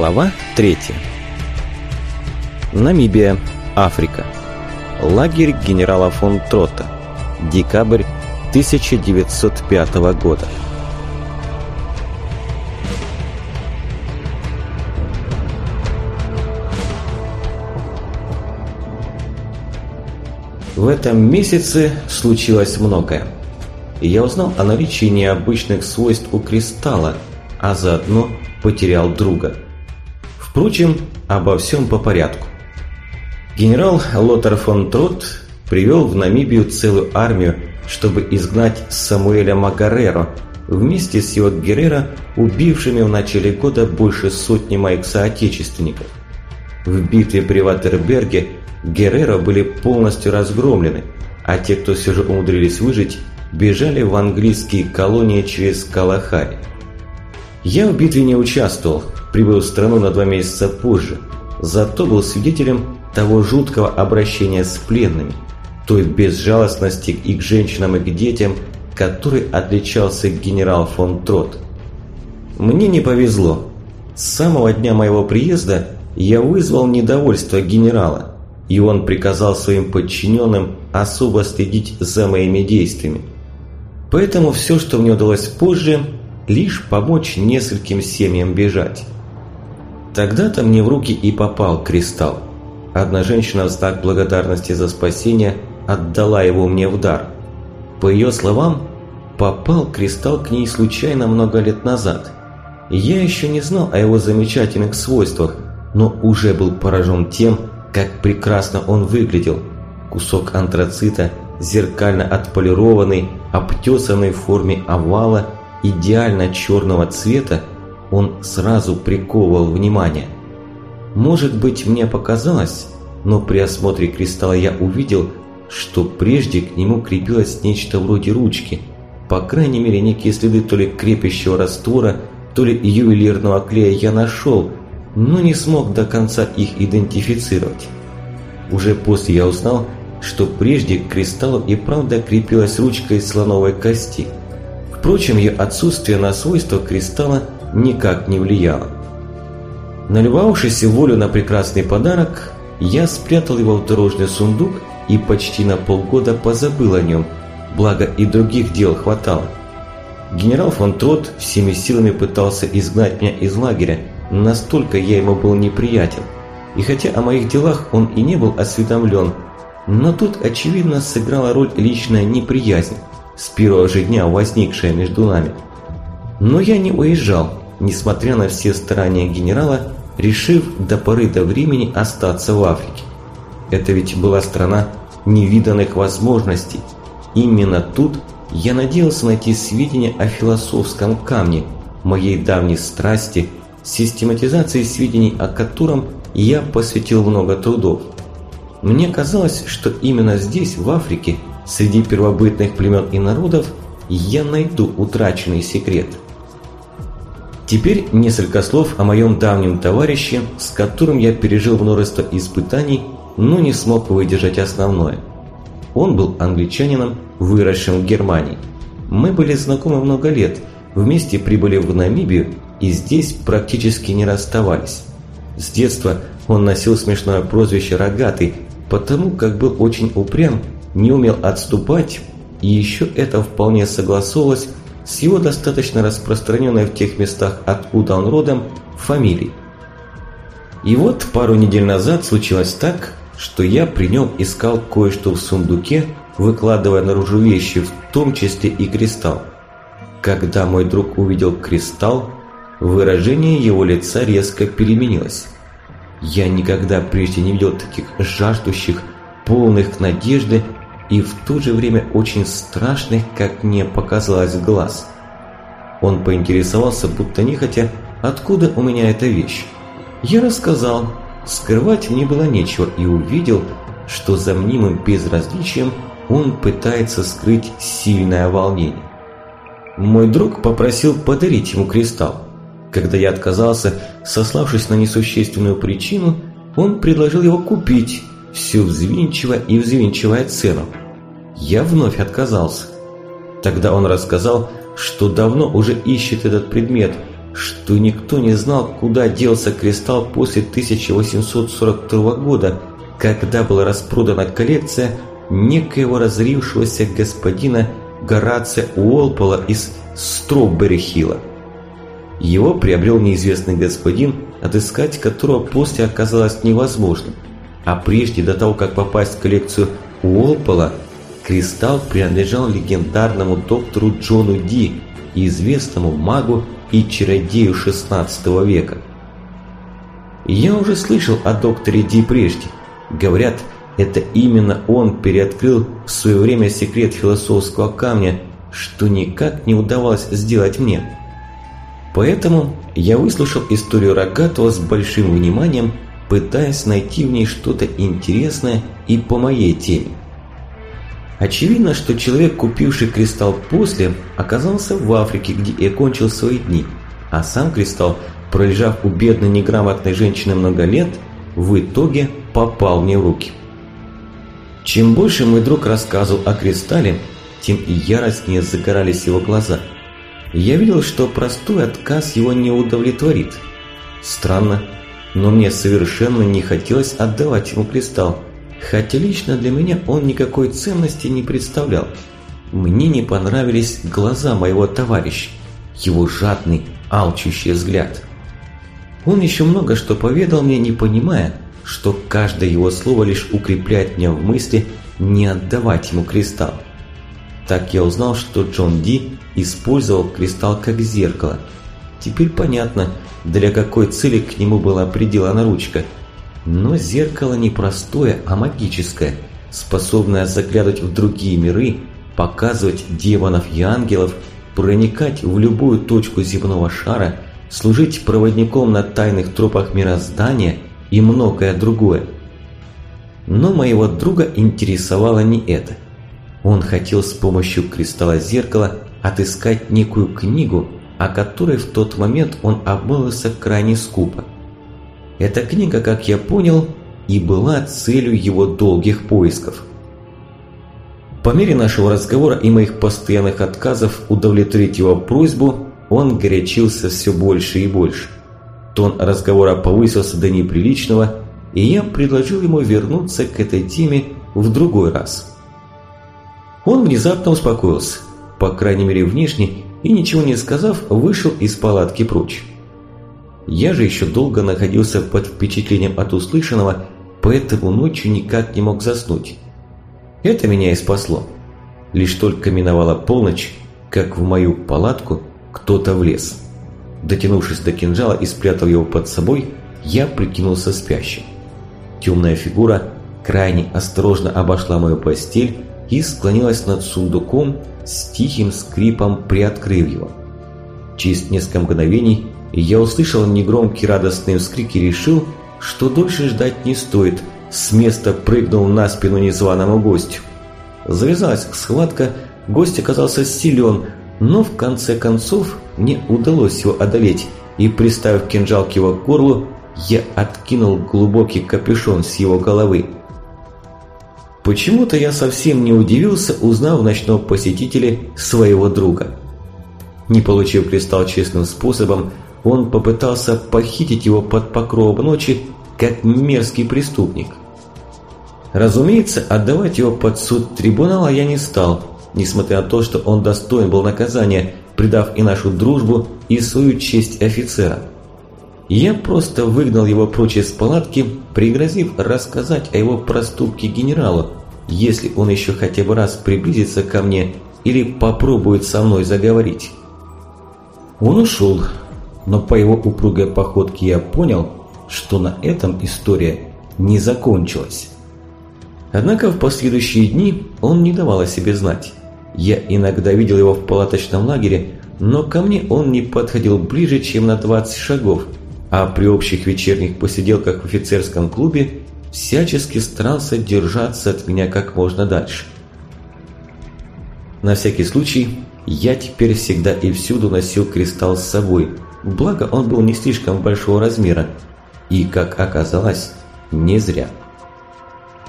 Глава 3. Намибия, Африка. Лагерь генерала фон Трота. Декабрь 1905 года. В этом месяце случилось многое. Я узнал о наличии необычных свойств у кристалла, а заодно потерял друга – Впрочем, обо всем по порядку. Генерал Лотар фон Трот привел в Намибию целую армию, чтобы изгнать Самуэля Магареро вместе с его Геррера, убившими в начале года больше сотни моих соотечественников. В битве при Ватерберге Герреро были полностью разгромлены, а те, кто все же умудрились выжить, бежали в английские колонии через Калахари. Я в битве не участвовал, прибыл в страну на два месяца позже, зато был свидетелем того жуткого обращения с пленными, той безжалостности и к женщинам, и к детям, который отличался генерал фон Трот. Мне не повезло. С самого дня моего приезда я вызвал недовольство генерала, и он приказал своим подчиненным особо следить за моими действиями. Поэтому все, что мне удалось позже, лишь помочь нескольким семьям бежать. Тогда-то мне в руки и попал кристалл. Одна женщина в знак благодарности за спасение отдала его мне в дар. По ее словам, попал кристалл к ней случайно много лет назад. Я еще не знал о его замечательных свойствах, но уже был поражен тем, как прекрасно он выглядел. Кусок антрацита, зеркально отполированный, обтесанный в форме овала, идеально черного цвета, он сразу приковывал внимание. Может быть, мне показалось, но при осмотре кристалла я увидел, что прежде к нему крепилось нечто вроде ручки, по крайней мере, некие следы то ли крепящего раствора, то ли ювелирного клея я нашел, но не смог до конца их идентифицировать. Уже после я узнал, что прежде к кристаллу и правда крепилась ручка из слоновой кости. Впрочем, ее отсутствие на свойства кристалла никак не влияло. Наливавшись волю на прекрасный подарок, я спрятал его в дорожный сундук и почти на полгода позабыл о нем, благо и других дел хватало. Генерал фон Трот всеми силами пытался изгнать меня из лагеря, настолько я ему был неприятен. И хотя о моих делах он и не был осведомлен, но тут очевидно сыграла роль личная неприязнь, с первого же дня возникшая между нами. Но я не уезжал, несмотря на все старания генерала, решив до поры до времени остаться в Африке. Это ведь была страна невиданных возможностей. Именно тут я надеялся найти сведения о философском камне, моей давней страсти, систематизации сведений о котором я посвятил много трудов. Мне казалось, что именно здесь, в Африке, среди первобытных племен и народов, я найду утраченный секрет – Теперь несколько слов о моем давнем товарище, с которым я пережил множество испытаний, но не смог выдержать основное. Он был англичанином, выросшим в Германии. Мы были знакомы много лет, вместе прибыли в Намибию и здесь практически не расставались. С детства он носил смешное прозвище «рогатый», потому как был очень упрям, не умел отступать, и еще это вполне согласовывалось с его достаточно распространенной в тех местах, откуда он родом, фамилией. И вот пару недель назад случилось так, что я при нем искал кое-что в сундуке, выкладывая наружу вещи, в том числе и кристалл. Когда мой друг увидел кристалл, выражение его лица резко переменилось. Я никогда прежде не видел таких жаждущих, полных надежды и в то же время очень страшных, как мне показалось, глаз. Он поинтересовался, будто нехотя, откуда у меня эта вещь. Я рассказал, скрывать мне было нечего и увидел, что за мнимым безразличием он пытается скрыть сильное волнение. Мой друг попросил подарить ему кристалл. Когда я отказался, сославшись на несущественную причину, он предложил его купить, все взвинчивая и взвинчивая цену. Я вновь отказался. Тогда он рассказал, что давно уже ищет этот предмет, что никто не знал, куда делся кристалл после 1842 года, когда была распродана коллекция некоего разрившегося господина Горация Уолпола из Строббери-Хилла. Его приобрел неизвестный господин, отыскать которого после оказалось невозможным. А прежде до того, как попасть в коллекцию Уолпола, кристалл принадлежал легендарному доктору Джону Ди, известному магу и чародею XVI века. Я уже слышал о докторе Ди прежде. Говорят, это именно он переоткрыл в свое время секрет философского камня, что никак не удавалось сделать мне. Поэтому я выслушал историю Рогатого с большим вниманием, пытаясь найти в ней что-то интересное и по моей теме. Очевидно, что человек, купивший кристалл после, оказался в Африке, где и окончил свои дни, а сам кристалл, пролежав у бедной неграмотной женщины много лет, в итоге попал мне в руки. Чем больше мой друг рассказывал о кристалле, тем яростнее загорались его глаза. Я видел, что простой отказ его не удовлетворит. Странно, но мне совершенно не хотелось отдавать ему кристалл, хотя лично для меня он никакой ценности не представлял. Мне не понравились глаза моего товарища, его жадный, алчущий взгляд. Он еще много что поведал мне, не понимая, что каждое его слово лишь укрепляет меня в мысли не отдавать ему кристалл. Так я узнал, что Джон Ди использовал кристалл как зеркало. Теперь понятно, для какой цели к нему была приделана ручка. Но зеркало не простое, а магическое, способное заглядывать в другие миры, показывать демонов и ангелов, проникать в любую точку земного шара, служить проводником на тайных тропах мироздания – и многое другое. Но моего друга интересовало не это. Он хотел с помощью кристалла зеркала отыскать некую книгу, о которой в тот момент он обмылся крайне скупо. Эта книга, как я понял, и была целью его долгих поисков. По мере нашего разговора и моих постоянных отказов удовлетворить его просьбу, он горячился все больше и больше. Тон разговора повысился до неприличного, и я предложил ему вернуться к этой теме в другой раз. Он внезапно успокоился, по крайней мере внешне, и ничего не сказав, вышел из палатки прочь. Я же еще долго находился под впечатлением от услышанного, поэтому ночью никак не мог заснуть. Это меня и спасло. Лишь только миновала полночь, как в мою палатку кто-то влез. Дотянувшись до кинжала и спрятав его под собой, я прикинулся спящим. Темная фигура крайне осторожно обошла мою постель и склонилась над сундуком с тихим скрипом, приоткрыв его. Через несколько мгновений я услышал негромкий радостный вскрик и решил, что дольше ждать не стоит, с места прыгнул на спину незваному гостю. Завязалась схватка, гость оказался силен, но в конце концов мне удалось его одолеть, и приставив кинжал к его горлу, я откинул глубокий капюшон с его головы. Почему-то я совсем не удивился, узнав в ночном посетителе своего друга. Не получив кристалл честным способом, он попытался похитить его под покровом ночи, как мерзкий преступник. Разумеется, отдавать его под суд трибунала я не стал, несмотря на то, что он достоин был наказания, предав и нашу дружбу, и свою честь офицера. Я просто выгнал его прочь из палатки, пригрозив рассказать о его проступке генералу, если он еще хотя бы раз приблизится ко мне или попробует со мной заговорить. Он ушел, но по его упругой походке я понял, что на этом история не закончилась. Однако в последующие дни он не давал о себе знать. Я иногда видел его в палаточном лагере, но ко мне он не подходил ближе, чем на 20 шагов, а при общих вечерних посиделках в офицерском клубе всячески старался держаться от меня как можно дальше. На всякий случай, я теперь всегда и всюду носил кристалл с собой, благо он был не слишком большого размера, и, как оказалось, не зря.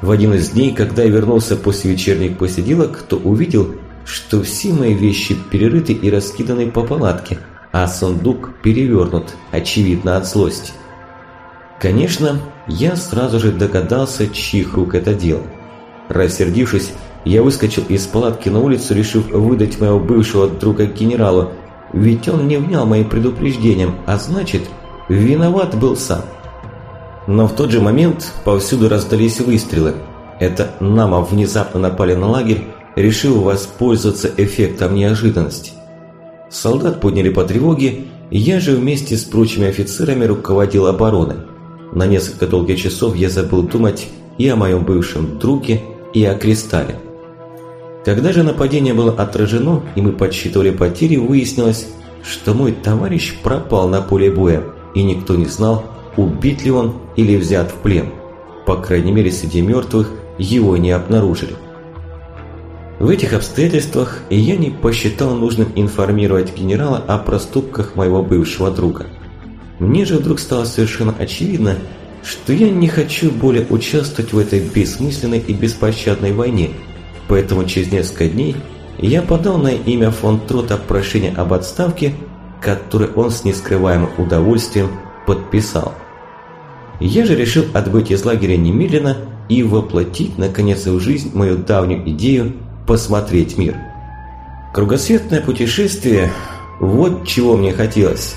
В один из дней, когда я вернулся после вечерних посиделок, то увидел, что все мои вещи перерыты и раскиданы по палатке, а сундук перевернут, очевидно от злости. Конечно, я сразу же догадался, чьих рук это дело. Рассердившись, я выскочил из палатки на улицу, решив выдать моего бывшего друга генералу, ведь он не внял моим предупреждениям, а значит, виноват был сам. Но в тот же момент повсюду раздались выстрелы. Это Нама внезапно напали на лагерь, решив воспользоваться эффектом неожиданности. Солдат подняли по тревоге, и я же вместе с прочими офицерами руководил обороной. На несколько долгих часов я забыл думать и о моем бывшем друге, и о Кристалле. Когда же нападение было отражено, и мы подсчитывали потери, выяснилось, что мой товарищ пропал на поле боя, и никто не знал, убит ли он или взят в плен. По крайней мере, среди мертвых его не обнаружили. В этих обстоятельствах я не посчитал нужным информировать генерала о проступках моего бывшего друга. Мне же вдруг стало совершенно очевидно, что я не хочу более участвовать в этой бессмысленной и беспощадной войне, поэтому через несколько дней я подал на имя фон Трота прошение об отставке, которое он с нескрываемым удовольствием подписал. Я же решил отбыть из лагеря немедленно и воплотить, наконец, в жизнь мою давнюю идею посмотреть мир. Кругосветное путешествие – вот чего мне хотелось.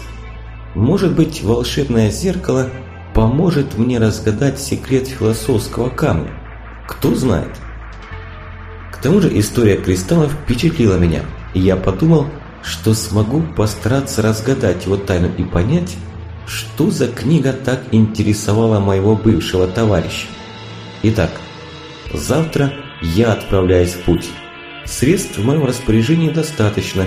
Может быть, волшебное зеркало поможет мне разгадать секрет философского камня. Кто знает. Тому же история кристаллов впечатлила меня, и я подумал, что смогу постараться разгадать его тайну и понять, что за книга так интересовала моего бывшего товарища. Итак, завтра я отправляюсь в путь. Средств в моем распоряжении достаточно.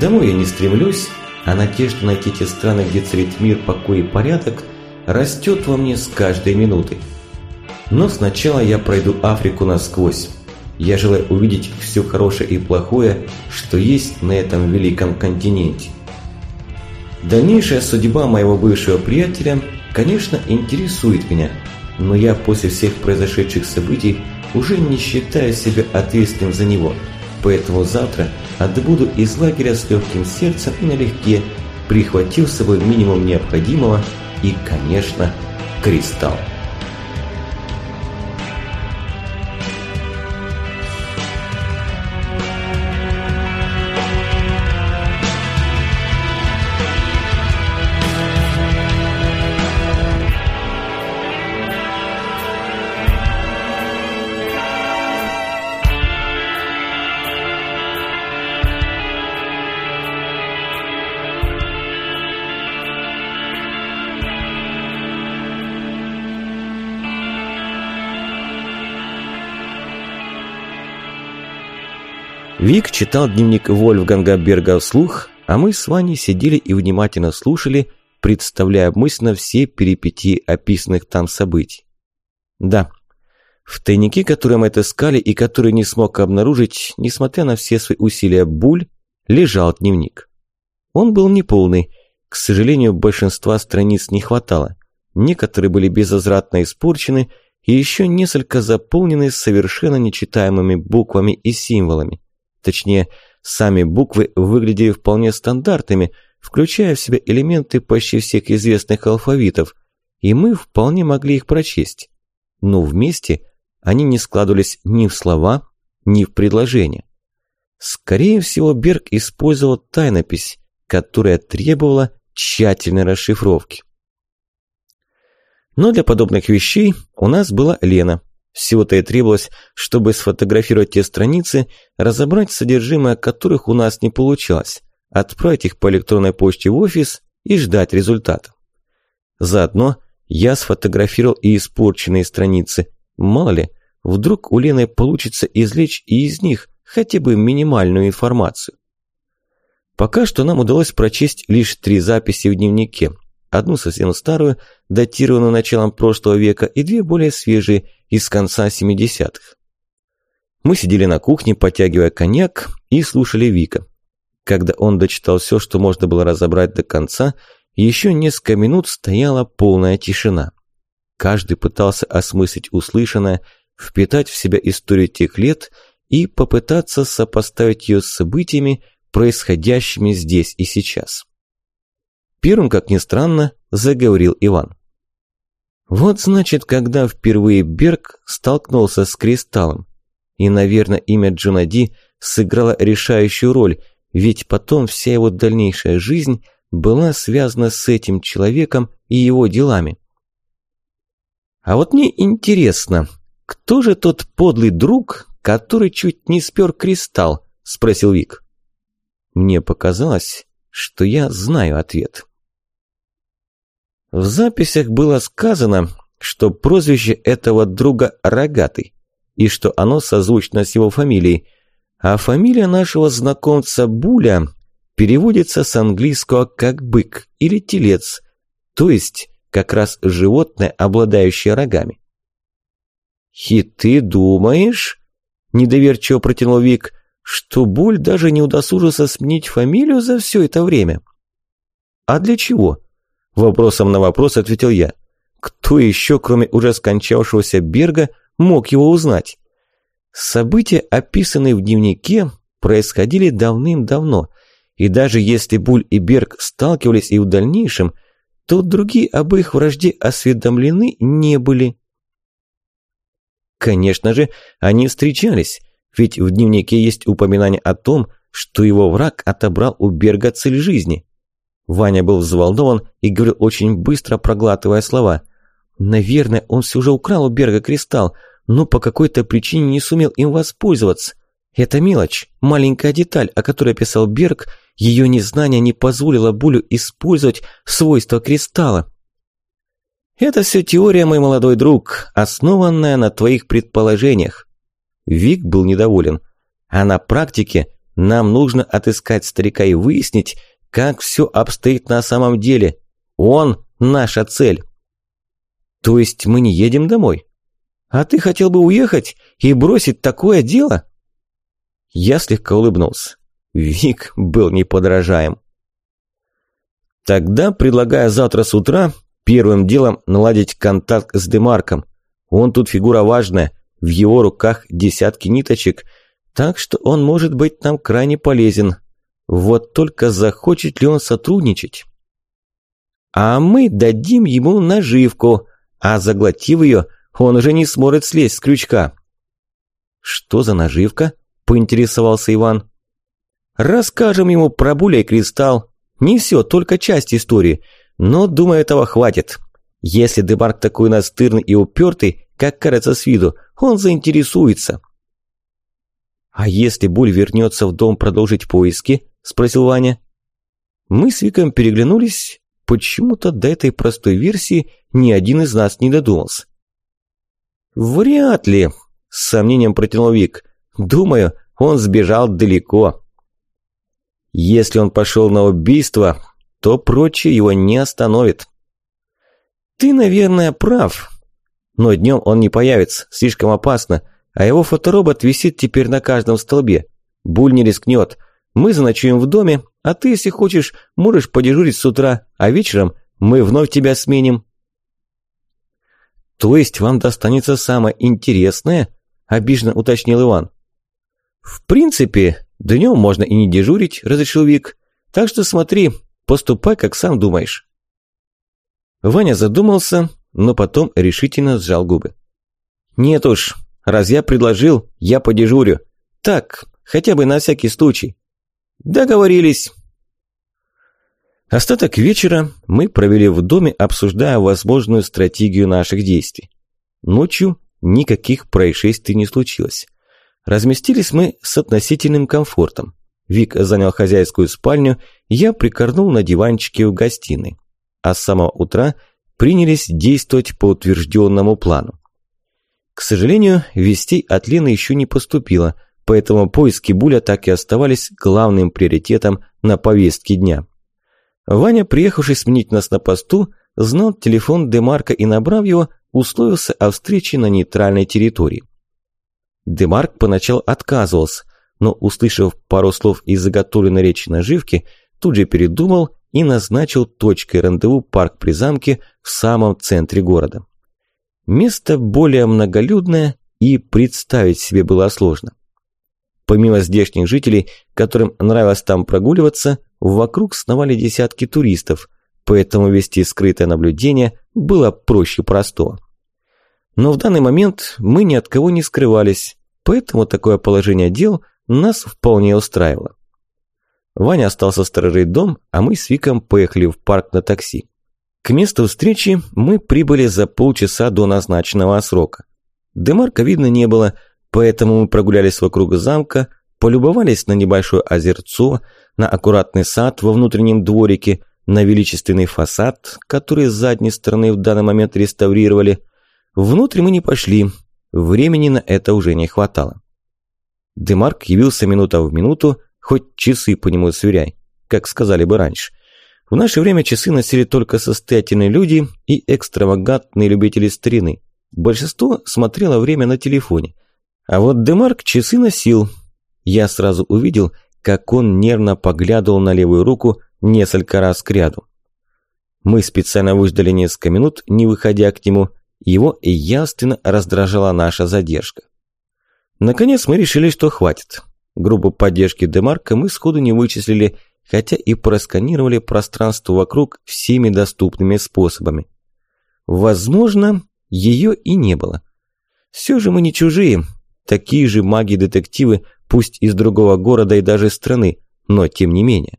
Домой я не стремлюсь, а надежда найти те страны, где царит мир, покой и порядок, растет во мне с каждой минутой. Но сначала я пройду Африку насквозь. Я желаю увидеть все хорошее и плохое, что есть на этом великом континенте. Дальнейшая судьба моего бывшего приятеля, конечно, интересует меня, но я после всех произошедших событий уже не считаю себя ответственным за него, поэтому завтра отбуду из лагеря с легким сердцем и налегке, прихватив с собой минимум необходимого и, конечно, кристалл. Вик читал дневник Вольфганга Берга вслух, а мы с Ваней сидели и внимательно слушали, представляя мысленно все перипетии описанных там событий. Да, в тайнике, который мы отыскали и который не смог обнаружить, несмотря на все свои усилия Буль, лежал дневник. Он был неполный, к сожалению, большинства страниц не хватало. Некоторые были безвозвратно испорчены, и еще несколько заполнены совершенно нечитаемыми буквами и символами. Точнее, сами буквы выглядели вполне стандартными, включая в себя элементы почти всех известных алфавитов, и мы вполне могли их прочесть. Но вместе они не складывались ни в слова, ни в предложения. Скорее всего, Берг использовал тайнопись, которая требовала тщательной расшифровки. Но для подобных вещей у нас была Лена – всего-то и требовалось, чтобы сфотографировать те страницы, разобрать содержимое которых у нас не получалось, отправить их по электронной почте в офис и ждать результатов. Заодно я сфотографировал и испорченные страницы. Мало ли, вдруг у Лены получится извлечь и из них хотя бы минимальную информацию. Пока что нам удалось прочесть лишь три записи в дневнике. Одну совсем старую, датированную началом прошлого века, и две более свежие, из конца 70-х. Мы сидели на кухне, потягивая коньяк, и слушали Вика. Когда он дочитал все, что можно было разобрать до конца, еще несколько минут стояла полная тишина. Каждый пытался осмыслить услышанное, впитать в себя историю тех лет и попытаться сопоставить ее с событиями, происходящими здесь и сейчас. Первым, как ни странно, заговорил Иван. Вот значит, когда впервые Берг столкнулся с кристаллом. И, наверное, имя Джунади сыграло решающую роль, ведь потом вся его дальнейшая жизнь была связана с этим человеком и его делами. А вот мне интересно, кто же тот подлый друг, который чуть не спер кристалл? Спросил Вик. Мне показалось, что я знаю ответ. В записях было сказано, что прозвище этого друга «Рогатый», и что оно созвучно с его фамилией, а фамилия нашего знакомца Буля переводится с английского как «бык» или «телец», то есть как раз животное, обладающее рогами. «И ты думаешь?» – недоверчиво протянул Вик, что Буль даже не удосужился сменить фамилию за все это время. «А для чего?» Вопросом на вопрос ответил я. Кто еще, кроме уже скончавшегося Берга, мог его узнать? События, описанные в дневнике, происходили давным-давно, и даже если Буль и Берг сталкивались и в дальнейшем, то другие об их вражде осведомлены не были. Конечно же, они встречались, ведь в дневнике есть упоминание о том, что его враг отобрал у Берга цель жизни. Ваня был взволнован и говорил очень быстро, проглатывая слова. «Наверное, он все же украл у Берга кристалл, но по какой-то причине не сумел им воспользоваться. Это мелочь, маленькая деталь, о которой писал Берг, ее незнание не позволило Булю использовать свойства кристалла. «Это все теория, мой молодой друг, основанная на твоих предположениях». Вик был недоволен. «А на практике нам нужно отыскать старика и выяснить, как все обстоит на самом деле. Он – наша цель. То есть мы не едем домой? А ты хотел бы уехать и бросить такое дело? Я слегка улыбнулся. Вик был неподражаем. Тогда предлагаю завтра с утра первым делом наладить контакт с Демарком. Он тут фигура важная, в его руках десятки ниточек, так что он может быть нам крайне полезен. Вот только захочет ли он сотрудничать? А мы дадим ему наживку, а заглотив ее, он уже не сможет слезть с крючка. Что за наживка? Поинтересовался Иван. Расскажем ему про Буля и Кристалл. Не все, только часть истории. Но, думаю, этого хватит. Если Демарк такой настырный и упертый, как кажется с виду, он заинтересуется. А если Буль вернется в дом продолжить поиски, – спросил Ваня. Мы с Виком переглянулись. Почему-то до этой простой версии ни один из нас не додумался. «Вряд ли», – с сомнением протянул Вик. «Думаю, он сбежал далеко». «Если он пошел на убийство, то прочее его не остановит». «Ты, наверное, прав. Но днем он не появится, слишком опасно, а его фоторобот висит теперь на каждом столбе. Буль не рискнет, мы заночуем в доме, а ты, если хочешь, можешь подежурить с утра, а вечером мы вновь тебя сменим». «То есть вам достанется самое интересное?» – обиженно уточнил Иван. «В принципе, днем можно и не дежурить», – разрешил Вик. «Так что смотри, поступай, как сам думаешь». Ваня задумался, но потом решительно сжал губы. «Нет уж, раз я предложил, я подежурю. Так, хотя бы на всякий случай. Договорились. Остаток вечера мы провели в доме, обсуждая возможную стратегию наших действий. Ночью никаких происшествий не случилось. Разместились мы с относительным комфортом. Вик занял хозяйскую спальню, я прикорнул на диванчике в гостиной. А с самого утра принялись действовать по утвержденному плану. К сожалению, вестей от Лены еще не поступило – поэтому поиски Буля так и оставались главным приоритетом на повестке дня. Ваня, приехавший сменить нас на посту, знал телефон Демарка и, набрав его, условился о встрече на нейтральной территории. Демарк поначалу отказывался, но, услышав пару слов из заготовленной речи наживки, тут же передумал и назначил точкой рандеву парк при замке в самом центре города. Место более многолюдное и представить себе было сложно. Помимо здешних жителей, которым нравилось там прогуливаться, вокруг сновали десятки туристов, поэтому вести скрытое наблюдение было проще простого. Но в данный момент мы ни от кого не скрывались, поэтому такое положение дел нас вполне устраивало. Ваня остался сторожить дом, а мы с Виком поехали в парк на такси. К месту встречи мы прибыли за полчаса до назначенного срока. Демарка видно не было, поэтому мы прогулялись вокруг замка, полюбовались на небольшое озерцо, на аккуратный сад во внутреннем дворике, на величественный фасад, который с задней стороны в данный момент реставрировали. Внутрь мы не пошли, времени на это уже не хватало. Демарк явился минута в минуту, хоть часы по нему сверяй, как сказали бы раньше. В наше время часы носили только состоятельные люди и экстравагантные любители старины. Большинство смотрело время на телефоне. А вот Демарк часы носил. Я сразу увидел, как он нервно поглядывал на левую руку несколько раз к ряду. Мы специально выждали несколько минут, не выходя к нему. Его явственно раздражала наша задержка. Наконец мы решили, что хватит. Группу поддержки Демарка мы сходу не вычислили, хотя и просканировали пространство вокруг всеми доступными способами. Возможно, ее и не было. Все же мы не чужие, такие же маги-детективы, пусть из другого города и даже страны, но тем не менее.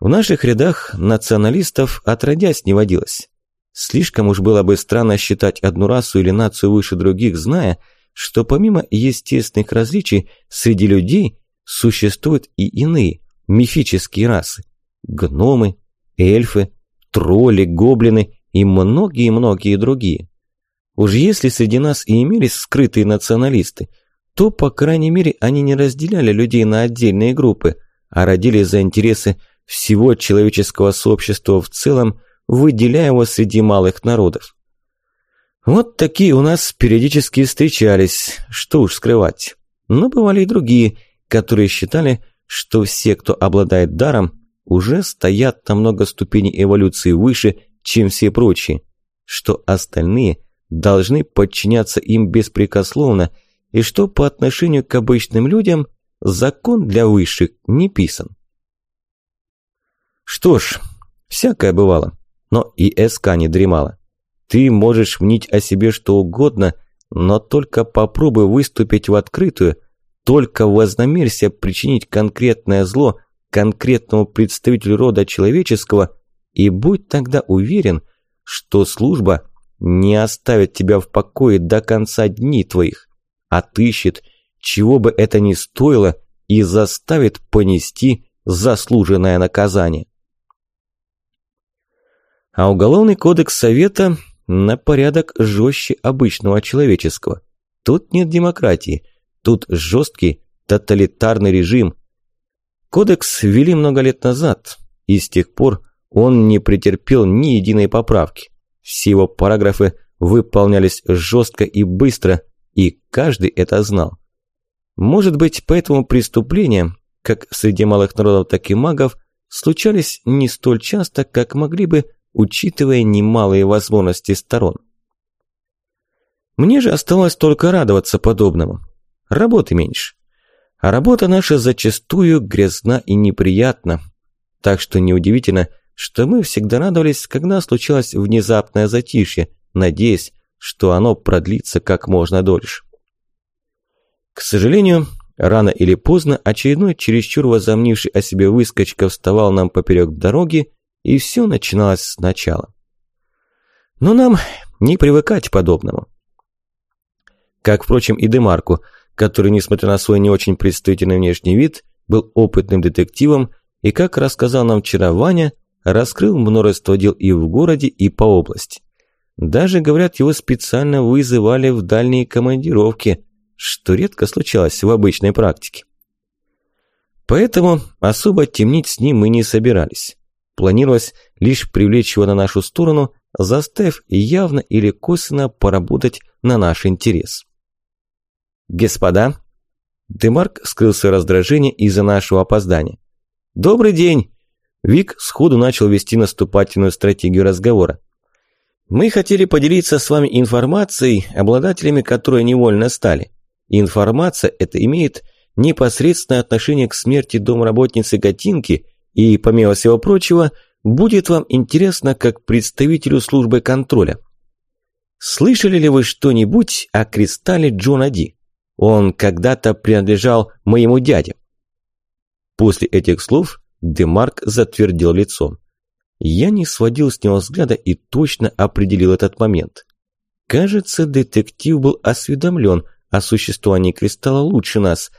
В наших рядах националистов отродясь не водилось. Слишком уж было бы странно считать одну расу или нацию выше других, зная, что помимо естественных различий среди людей существуют и иные, мифические расы. Гномы, эльфы, тролли, гоблины и многие-многие другие. Уж если среди нас и имелись скрытые националисты, то, по крайней мере, они не разделяли людей на отдельные группы, а родились за интересы всего человеческого сообщества в целом, выделяя его среди малых народов. Вот такие у нас периодически встречались, что уж скрывать. Но бывали и другие, которые считали, что все, кто обладает даром, уже стоят на много ступеней эволюции выше, чем все прочие, что остальные должны подчиняться им беспрекословно, и что по отношению к обычным людям закон для высших не писан. Что ж, всякое бывало, но и СК не дремала. Ты можешь мнить о себе что угодно, но только попробуй выступить в открытую, только вознамерься причинить конкретное зло конкретному представителю рода человеческого и будь тогда уверен, что служба не оставит тебя в покое до конца дней твоих, отыщет, чего бы это ни стоило, и заставит понести заслуженное наказание. А Уголовный кодекс Совета на порядок жестче обычного человеческого. Тут нет демократии, тут жесткий тоталитарный режим. Кодекс ввели много лет назад, и с тех пор он не претерпел ни единой поправки. Все его параграфы выполнялись жестко и быстро, и каждый это знал. Может быть, поэтому преступления, как среди малых народов, так и магов, случались не столь часто, как могли бы учитывая немалые возможности сторон. Мне же осталось только радоваться подобному. Работы меньше. А работа наша зачастую грязна и неприятна. Так что неудивительно, что мы всегда радовались, когда случалось внезапное затишье, надеясь, что оно продлится как можно дольше. К сожалению, рано или поздно очередной чересчур возомнивший о себе выскочка вставал нам поперек дороги и все начиналось сначала. Но нам не привыкать к подобному. Как, впрочем, и Демарку, который, несмотря на свой не очень представительный внешний вид, был опытным детективом и, как рассказал нам вчера Ваня, раскрыл множество дел и в городе, и по области. Даже, говорят, его специально вызывали в дальние командировки, что редко случалось в обычной практике. Поэтому особо темнить с ним мы не собирались. Планировалось лишь привлечь его на нашу сторону, заставив явно или косвенно поработать на наш интерес. «Господа!» Демарк скрылся раздражение из-за нашего опоздания. «Добрый день!» Вик сходу начал вести наступательную стратегию разговора. «Мы хотели поделиться с вами информацией, обладателями которой невольно стали. Информация эта имеет непосредственное отношение к смерти домработницы Гатинки – и, помимо всего прочего, будет вам интересно как представителю службы контроля. Слышали ли вы что-нибудь о кристалле Джона Ди? Он когда-то принадлежал моему дяде. После этих слов Демарк затвердил лицом. Я не сводил с него взгляда и точно определил этот момент. Кажется, детектив был осведомлен о существовании кристалла лучше нас.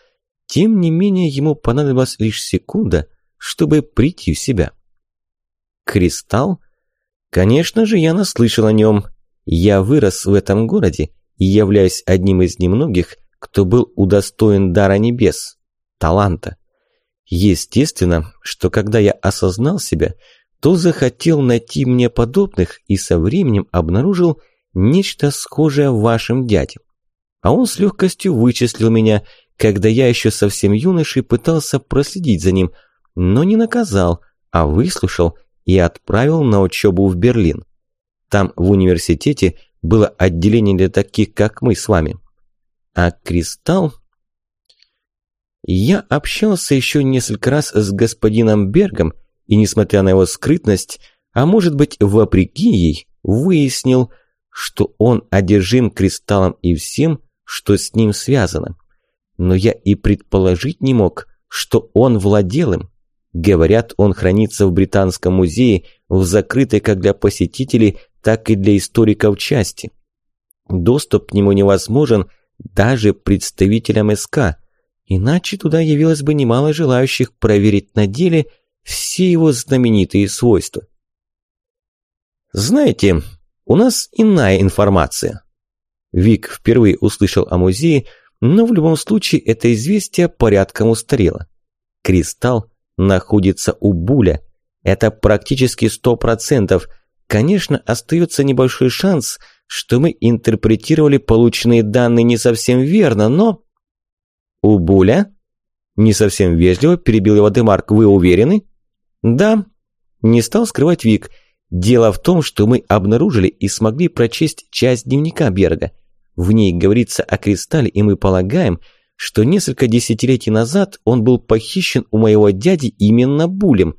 Тем не менее, ему понадобилась лишь секунда, чтобы прийти в себя. Кристалл? Конечно же, я наслышал о нем. Я вырос в этом городе и являюсь одним из немногих, кто был удостоен дара небес, таланта. Естественно, что когда я осознал себя, то захотел найти мне подобных и со временем обнаружил нечто схожее в вашем дяде. А он с легкостью вычислил меня, когда я еще совсем юношей пытался проследить за ним, но не наказал, а выслушал и отправил на учебу в Берлин. Там в университете было отделение для таких, как мы с вами. А Кристалл... Я общался еще несколько раз с господином Бергом, и, несмотря на его скрытность, а может быть, вопреки ей, выяснил, что он одержим кристаллом и всем, что с ним связано. Но я и предположить не мог, что он владел им. Говорят, он хранится в Британском музее в закрытой как для посетителей, так и для историков части. Доступ к нему невозможен даже представителям СК, иначе туда явилось бы немало желающих проверить на деле все его знаменитые свойства. Знаете, у нас иная информация. Вик впервые услышал о музее, но в любом случае это известие порядком устарело. Кристалл находится у Буля. Это практически сто процентов. Конечно, остается небольшой шанс, что мы интерпретировали полученные данные не совсем верно, но... У Буля? Не совсем вежливо перебил его Демарк. Вы уверены? Да. Не стал скрывать Вик. Дело в том, что мы обнаружили и смогли прочесть часть дневника Берга. В ней говорится о кристалле, и мы полагаем, что несколько десятилетий назад он был похищен у моего дяди именно Булем.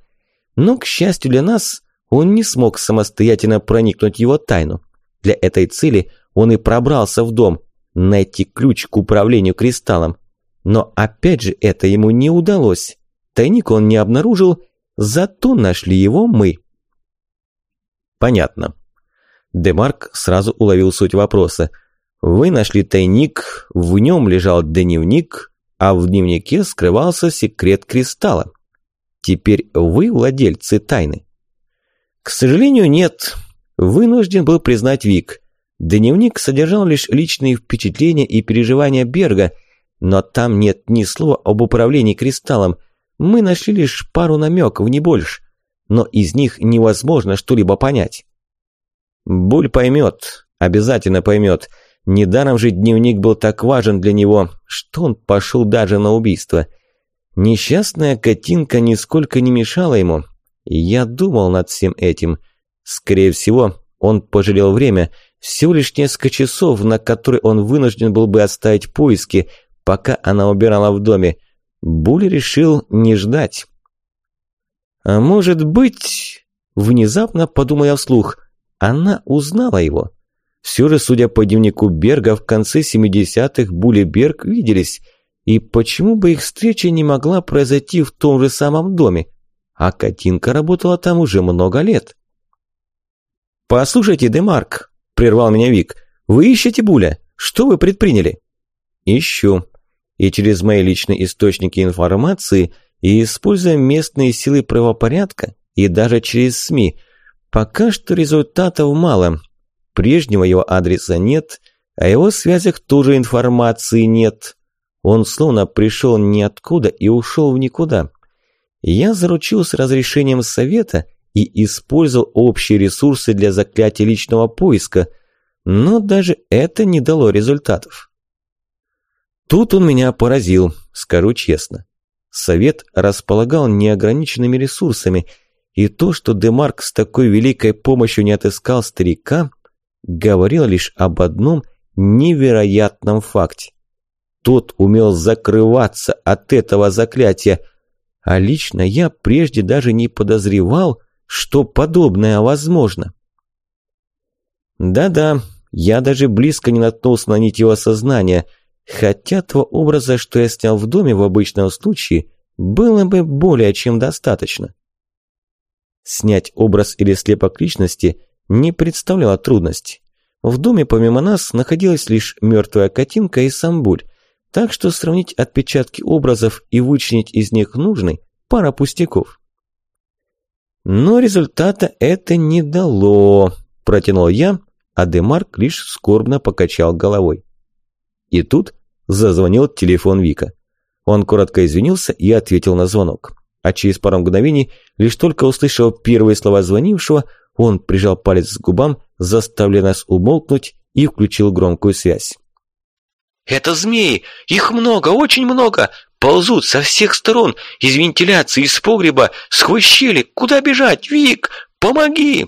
Но, к счастью для нас, он не смог самостоятельно проникнуть его тайну. Для этой цели он и пробрался в дом, найти ключ к управлению кристаллом. Но опять же это ему не удалось. Тайник он не обнаружил, зато нашли его мы. Понятно. Демарк сразу уловил суть вопроса. Вы нашли тайник, в нем лежал дневник, а в дневнике скрывался секрет кристалла. Теперь вы владельцы тайны. К сожалению, нет. Вынужден был признать Вик. Дневник содержал лишь личные впечатления и переживания Берга, но там нет ни слова об управлении кристаллом. Мы нашли лишь пару намеков, не больше но из них невозможно что-либо понять. Буль поймет, обязательно поймет. Недаром же дневник был так важен для него, что он пошел даже на убийство. Несчастная котинка нисколько не мешала ему. Я думал над всем этим. Скорее всего, он пожалел время, всего лишь несколько часов, на которые он вынужден был бы оставить поиски, пока она убирала в доме. Буль решил не ждать. А может быть, внезапно подумал вслух, она узнала его. Все же, судя по дневнику Берга, в конце 70-х Буль и Берг виделись. И почему бы их встреча не могла произойти в том же самом доме? А Катинка работала там уже много лет. «Послушайте, Демарк», – прервал меня Вик, – «вы ищете Буля? Что вы предприняли?» «Ищу. И через мои личные источники информации – и используя местные силы правопорядка и даже через СМИ. Пока что результатов мало. Прежнего его адреса нет, о его связях тоже информации нет. Он словно пришел ниоткуда и ушел в никуда. Я заручился разрешением совета и использовал общие ресурсы для заклятия личного поиска, но даже это не дало результатов. Тут он меня поразил, скажу честно. Совет располагал неограниченными ресурсами, и то, что Демарк с такой великой помощью не отыскал старика, говорило лишь об одном невероятном факте. Тот умел закрываться от этого заклятия, а лично я прежде даже не подозревал, что подобное возможно. Да-да, я даже близко не наткнулся на нить его сознания, хотя того образа, что я снял в доме в обычном случае, было бы более чем достаточно. Снять образ или слепок личности не представляло трудности. В доме помимо нас находилась лишь мертвая котинка и самбуль, так что сравнить отпечатки образов и вычленить из них нужный – пара пустяков. Но результата это не дало, протянул я, а Демарк лишь скорбно покачал головой. И тут зазвонил телефон Вика. Он коротко извинился и ответил на звонок. А через пару мгновений, лишь только услышав первые слова звонившего, он прижал палец к губам, заставляя нас умолкнуть и включил громкую связь. «Это змеи! Их много, очень много! Ползут со всех сторон, из вентиляции, из погреба, сквозь щели! Куда бежать? Вик, помоги!»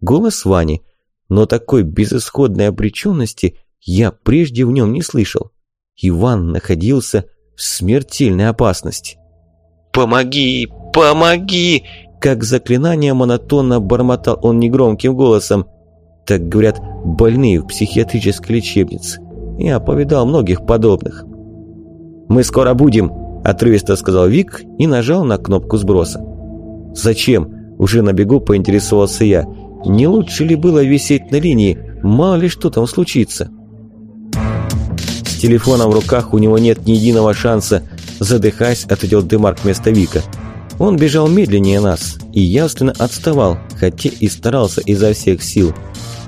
Голос Вани, но такой безысходной обреченности я прежде в нем не слышал. Иван находился в смертельной опасности. «Помоги! Помоги!» Как заклинание монотонно бормотал он негромким голосом. Так говорят больные в психиатрической лечебнице. Я повидал многих подобных. «Мы скоро будем», – отрывисто сказал Вик и нажал на кнопку сброса. «Зачем?» – уже на бегу поинтересовался я. «Не лучше ли было висеть на линии? Мало ли что там случится?» Телефоном в руках у него нет ни единого шанса, задыхаясь, ответил Демарк вместо Вика. Он бежал медленнее нас и явственно отставал, хотя и старался изо всех сил.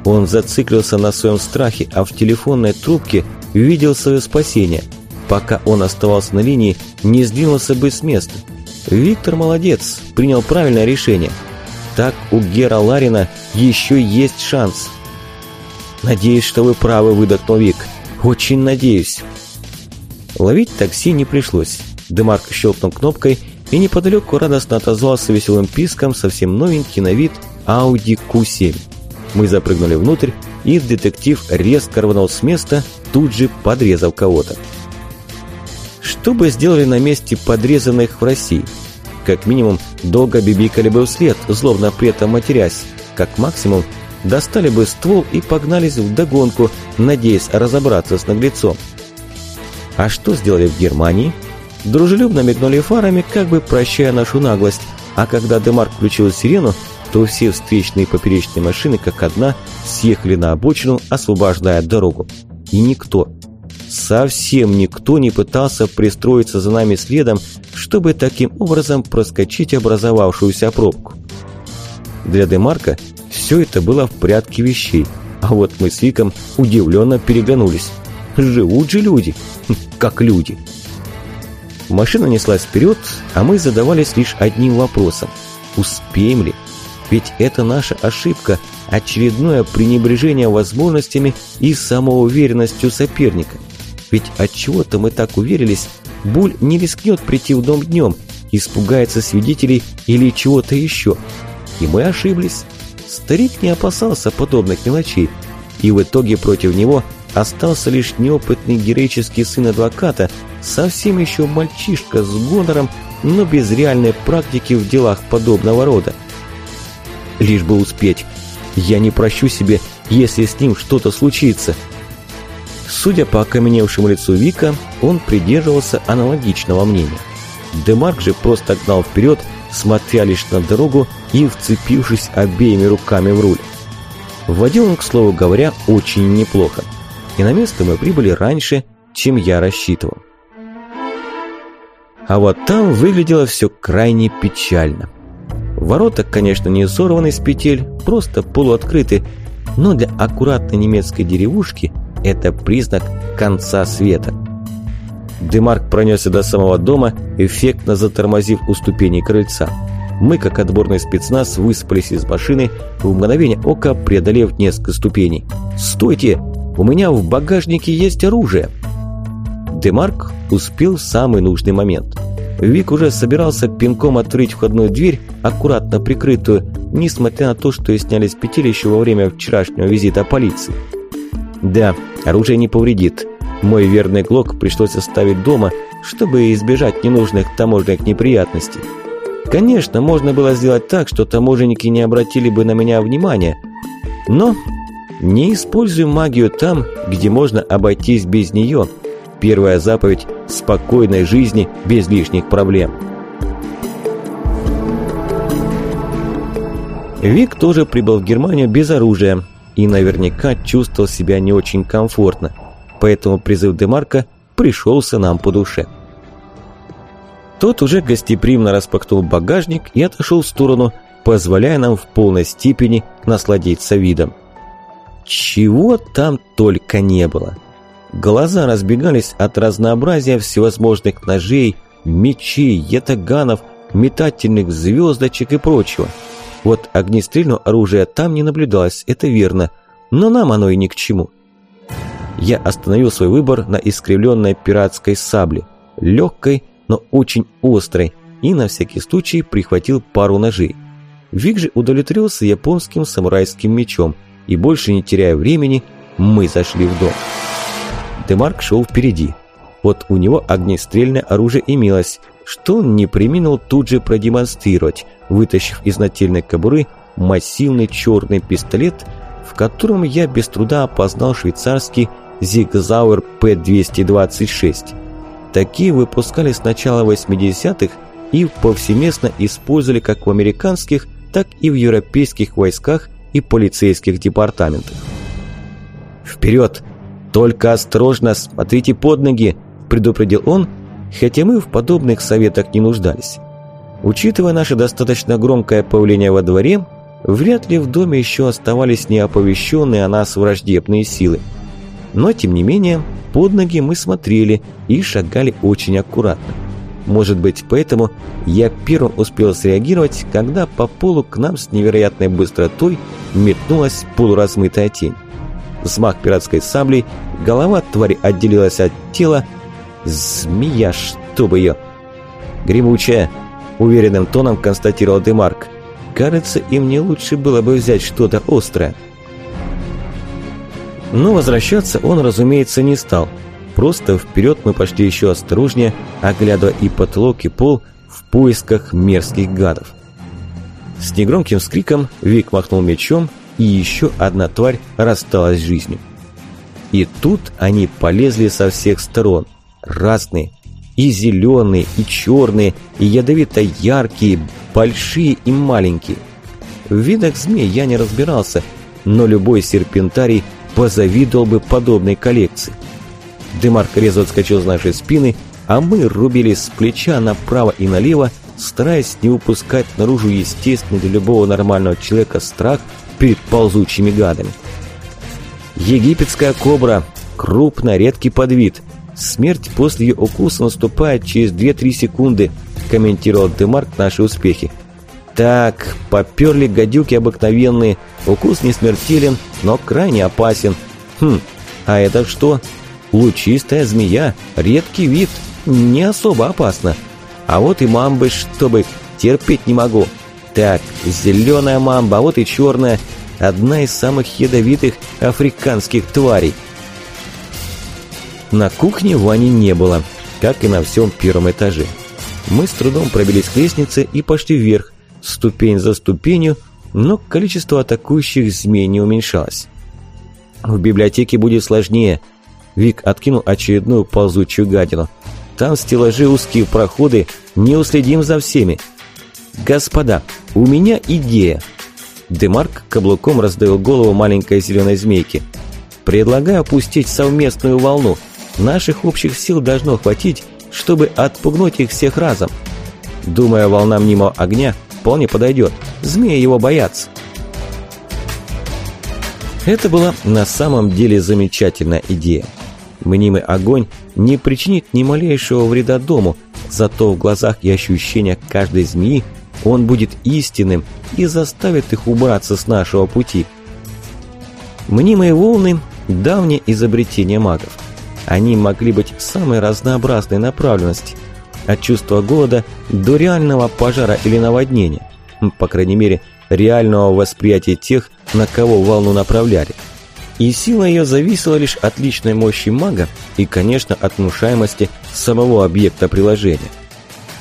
Он зациклился на своем страхе, а в телефонной трубке видел свое спасение. Пока он оставался на линии, не сдвинулся бы с места. Виктор молодец, принял правильное решение. Так у Гера Ларина еще есть шанс. «Надеюсь, что вы правы», – выдохнул Вик. «Очень надеюсь». Ловить такси не пришлось. Демарк щелкнул кнопкой – и неподалеку радостно отозвался веселым писком совсем новенький на вид Audi Q7. Мы запрыгнули внутрь, и детектив резко рванул с места, тут же подрезав кого-то. Что бы сделали на месте подрезанных в России? Как минимум, долго бибикали бы вслед, злобно при этом матерясь. Как максимум, достали бы ствол и погнались в догонку, надеясь разобраться с наглецом. А что сделали в Германии? дружелюбно мигнули фарами, как бы прощая нашу наглость, а когда Демарк включил сирену, то все встречные поперечные машины, как одна, съехали на обочину, освобождая дорогу. И никто, совсем никто не пытался пристроиться за нами следом, чтобы таким образом проскочить образовавшуюся пробку. Для Демарка все это было в порядке вещей, а вот мы с Виком удивленно переглянулись. Живут же люди, как люди. Машина неслась вперед, а мы задавались лишь одним вопросом. Успеем ли? Ведь это наша ошибка, очередное пренебрежение возможностями и самоуверенностью соперника. Ведь от чего то мы так уверились, Буль не рискнет прийти в дом днем, испугается свидетелей или чего-то еще. И мы ошиблись. Старик не опасался подобных мелочей, и в итоге против него остался лишь неопытный героический сын адвоката, совсем еще мальчишка с гонором, но без реальной практики в делах подобного рода. Лишь бы успеть. Я не прощу себе, если с ним что-то случится. Судя по окаменевшему лицу Вика, он придерживался аналогичного мнения. Демарк же просто гнал вперед, смотря лишь на дорогу и вцепившись обеими руками в руль. Водил он, к слову говоря, очень неплохо. И на место мы прибыли раньше, чем я рассчитывал. А вот там выглядело все крайне печально. Ворота, конечно, не сорваны с петель, просто полуоткрыты, но для аккуратной немецкой деревушки это признак конца света. Демарк пронесся до самого дома, эффектно затормозив у ступеней крыльца. Мы, как отборный спецназ, выспались из машины, в мгновение ока преодолев несколько ступеней. «Стойте! У меня в багажнике есть оружие!» Демарк успел в самый нужный момент. Вик уже собирался пинком открыть входную дверь, аккуратно прикрытую, несмотря на то, что и сняли с петель еще во время вчерашнего визита полиции. Да, оружие не повредит. Мой верный глок пришлось оставить дома, чтобы избежать ненужных таможенных неприятностей. Конечно, можно было сделать так, что таможенники не обратили бы на меня внимания, но не используй магию там, где можно обойтись без нее. Первая заповедь спокойной жизни без лишних проблем. Вик тоже прибыл в Германию без оружия и наверняка чувствовал себя не очень комфортно, поэтому призыв Демарка пришелся нам по душе. Тот уже гостеприимно распахнул багажник и отошел в сторону, позволяя нам в полной степени насладиться видом. Чего там только не было. Глаза разбегались от разнообразия всевозможных ножей, мечей, ятаганов, метательных звездочек и прочего. Вот огнестрельного оружия там не наблюдалось, это верно, но нам оно и ни к чему. Я остановил свой выбор на искривленной пиратской сабле, легкой, но очень острой, и на всякий случай прихватил пару ножей. Вик же удовлетворился японским самурайским мечом, и больше не теряя времени, мы зашли в дом. Демарк шел впереди. Вот у него огнестрельное оружие имелось, что он не приминул тут же продемонстрировать, вытащив из нательной кобуры массивный черный пистолет, в котором я без труда опознал швейцарский Зигзауэр П-226. Такие выпускали с начала 80-х и повсеместно использовали как в американских, так и в европейских войсках и полицейских департаментах. «Вперед! Только осторожно, смотрите под ноги!» – предупредил он, хотя мы в подобных советах не нуждались. Учитывая наше достаточно громкое появление во дворе, вряд ли в доме еще оставались неоповещенные о нас враждебные силы. Но, тем не менее, под ноги мы смотрели и шагали очень аккуратно. Может быть, поэтому я первым успел среагировать, когда по полу к нам с невероятной быстротой метнулась полуразмытая тень. Взмах пиратской саблей, голова твари отделилась от тела. Змея, чтобы ее! Гремучая, уверенным тоном констатировал Демарк. Кажется, им не лучше было бы взять что-то острое. Но возвращаться он, разумеется, не стал. Просто вперед мы пошли еще осторожнее, оглядывая и потолок, и пол в поисках мерзких гадов. С негромким скриком Вик махнул мечом, и еще одна тварь рассталась с жизнью. И тут они полезли со всех сторон. Разные. И зеленые, и черные, и ядовито-яркие, большие и маленькие. В видах змей я не разбирался, но любой серпентарий позавидовал бы подобной коллекции. Демарк резво отскочил с нашей спины, а мы рубили с плеча направо и налево, стараясь не упускать наружу естественный для любого нормального человека страх перед ползучими гадами. Египетская кобра – крупный, редкий подвид. Смерть после ее укуса наступает через 2-3 секунды, комментировал Демарк наши успехи. Так, поперли гадюки обыкновенные, укус не смертелен, но крайне опасен. Хм, а это что? Лучистая змея, редкий вид, не особо опасно. А вот и мамбы, чтобы терпеть не могу. Так, зеленая мамба, а вот и черная. Одна из самых ядовитых африканских тварей. На кухне Вани не было, как и на всем первом этаже. Мы с трудом пробились к лестнице и пошли вверх, ступень за ступенью, но количество атакующих змей не уменьшалось. В библиотеке будет сложнее. Вик откинул очередную ползучую гадину. Там стеллажи узкие проходы, не уследим за всеми. Господа, у меня идея. Демарк каблуком раздавил голову маленькой зеленой змейки. Предлагаю опустить совместную волну. Наших общих сил должно хватить, чтобы отпугнуть их всех разом. Думаю, волна мнимого огня вполне подойдет. Змеи его боятся. Это была на самом деле замечательная идея. Мнимый огонь не причинит ни малейшего вреда дому, зато в глазах и ощущениях каждой змеи он будет истинным и заставит их убраться с нашего пути. Мнимые волны – давнее изобретение магов. Они могли быть самой разнообразной направленности, от чувства голода до реального пожара или наводнения, по крайней мере, реального восприятия тех, на кого волну направляли. И сила ее зависела лишь от личной мощи мага и, конечно, от внушаемости самого объекта приложения.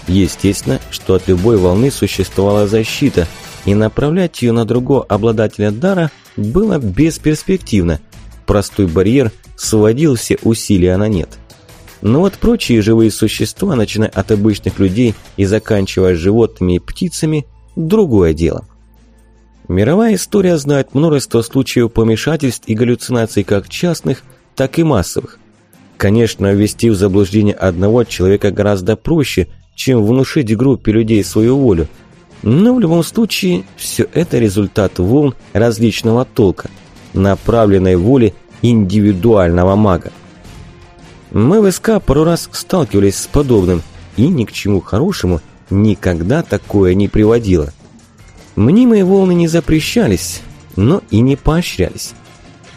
Естественно, что от любой волны существовала защита, и направлять ее на другого обладателя дара было бесперспективно. Простой барьер сводил все усилия на нет. Но вот прочие живые существа, начиная от обычных людей и заканчивая животными и птицами, другое дело. Мировая история знает множество случаев помешательств и галлюцинаций как частных, так и массовых. Конечно, ввести в заблуждение одного человека гораздо проще, чем внушить группе людей свою волю. Но в любом случае, все это результат волн различного толка, направленной воли индивидуального мага. Мы в СК пару раз сталкивались с подобным, и ни к чему хорошему никогда такое не приводило. Мнимые волны не запрещались, но и не поощрялись.